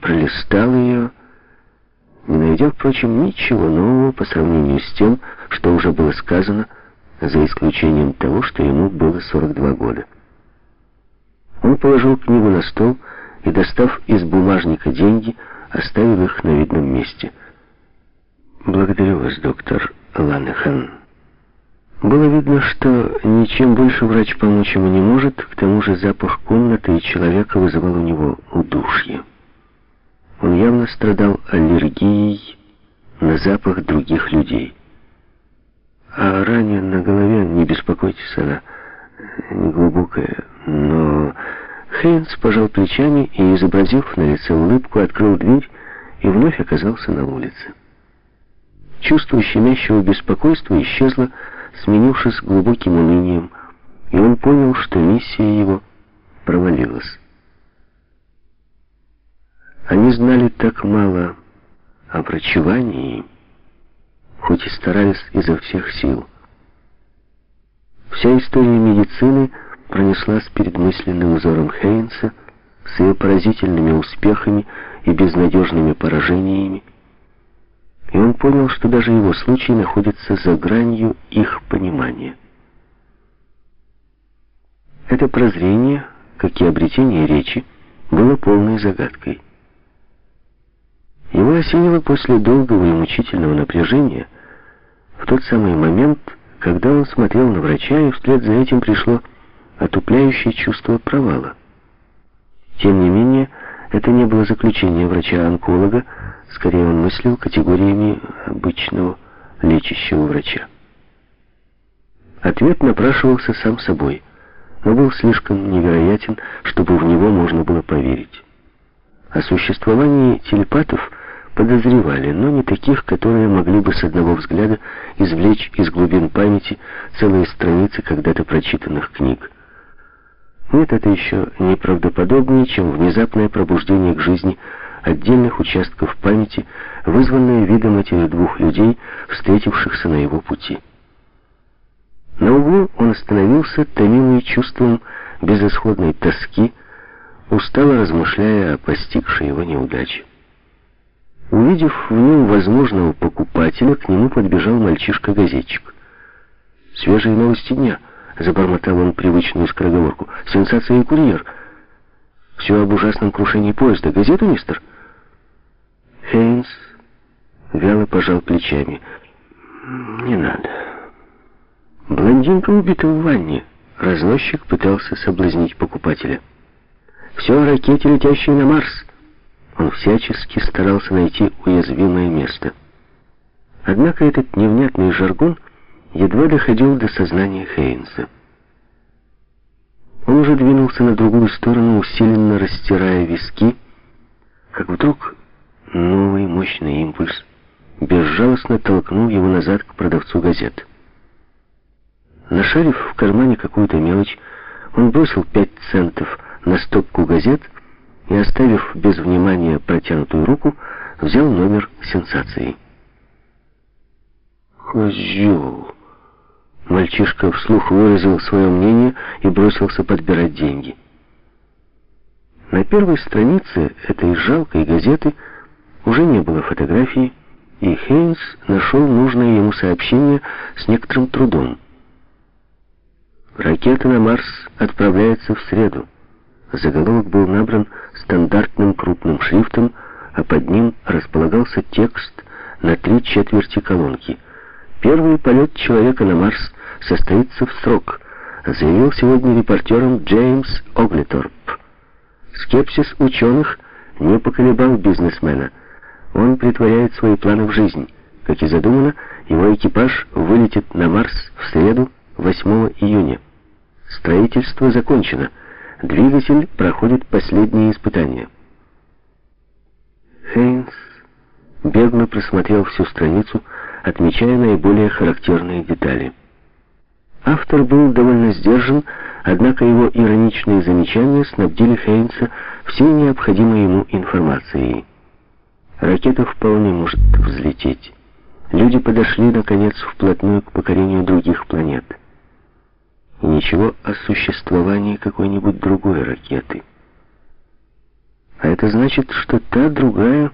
пролистал ее, не найдя, впрочем, ничего нового по сравнению с тем, что уже было сказано, за исключением того, что ему было 42 года. Он положил книгу на стол и, достав из бумажника деньги, оставил их на видном месте. «Благодарю вас, доктор Ланехан». Было видно, что ничем больше врач помочь ему не может, к тому же запах комнаты и человека вызывал у него удушье. Он явно страдал аллергией на запах других людей. А ране на голове, не беспокойтесь, она не глубокая, но... Хейнс пожал плечами и, изобразив на лице улыбку, открыл дверь и вновь оказался на улице. Чувство щемящего беспокойства исчезло, сменившись глубоким унынием, и он понял, что миссия его провалилась. Они знали так мало о врачевании, хоть и старались изо всех сил. Вся история медицины пронеслась перед мысленным взором Хейнса с ее поразительными успехами и безнадежными поражениями, и он понял, что даже его случай находится за гранью их понимания. Это прозрение, как и обретение речи, было полной загадкой. Его осенило после долгого и мучительного напряжения в тот самый момент, когда он смотрел на врача, и вслед за этим пришло отупляющее чувство провала. Тем не менее, это не было заключение врача-онколога, скорее он мыслил категориями обычного лечащего врача. Ответ напрашивался сам собой, но был слишком невероятен, чтобы в него можно было поверить. О существовании телепатов подозревали, но не таких, которые могли бы с одного взгляда извлечь из глубин памяти целые страницы когда-то прочитанных книг. Нет, это еще неправдоподобнее, чем внезапное пробуждение к жизни отдельных участков памяти, вызванное видом этих двух людей, встретившихся на его пути. На углу он остановился, томимый чувством безысходной тоски, устало размышляя о постигшей его неудаче. Увидев в нем возможного покупателя, к нему подбежал мальчишка-газетчик. «Свежие новости дня», — забормотал он привычную скороговорку. «Сенсация и курьер». «Все об ужасном крушении поезда. Газету, мистер?» Хейнс вяло пожал плечами. «Не надо». Блондинка убита в ванне. Разносчик пытался соблазнить покупателя. «Все о ракете, летящей на Марс». Он всячески старался найти уязвимое место. Однако этот невнятный жаргон едва доходил до сознания Хейнса. Он уже двинулся на другую сторону, усиленно растирая виски, как вдруг новый мощный импульс безжалостно толкнул его назад к продавцу газет. Нашарив в кармане какую-то мелочь, он бросил пять центов на стопку газет и, оставив без внимания протянутую руку, взял номер сенсации. «Козел!» Мальчишка вслух выразил свое мнение и бросился подбирать деньги. На первой странице этой жалкой газеты уже не было фотографии, и Хейнс нашел нужное ему сообщение с некоторым трудом. Ракета на Марс отправляется в среду. Заголовок был набран стандартным крупным шрифтом, а под ним располагался текст на три четверти колонки. Первый полет человека на Марс состоится в срок, заявил сегодня репортером Джеймс Оглеторп. Скепсис ученых не поколебал бизнесмена. Он притворяет свои планы в жизнь. Как и задумано, его экипаж вылетит на Марс в среду 8 июня. Строительство закончено. Двигатель проходит последние испытания. Хейнс бегло просмотрел всю страницу, отмечая наиболее характерные детали. Автор был довольно сдержан, однако его ироничные замечания снабдили Хейнса всей необходимой ему информацией. Ракета вполне может взлететь. Люди подошли, наконец, вплотную к покорению других планет ничего о существовании какой-нибудь другой ракеты. А это значит, что та другая